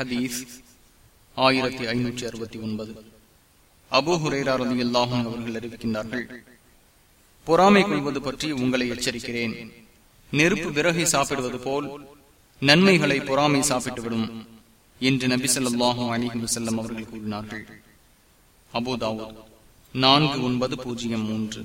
ஹதீஸ் ஆயிரத்தி ஐநூற்றி அறுபத்தி ஒன்பது. அபு ஹுரேரா ரதி அல்லாஹும் அவர்கள் அறிவிக்கின்றார்கள் பொறாமை கொள்வது பற்றி உங்களை எச்சரிக்கிறேன். நெருப்பு விறகை சாப்பிடுவது போல் நன்மைகளை பொறாமை சாப்பிட்டுவிடும் என்று நபி சொல்லாஹும் அலிஹி வசல்லம் அவர்கள் கூறினார்கள். அபுதாவோ நான்கு ஒன்பது பூஜ்ஜியம் மூன்று.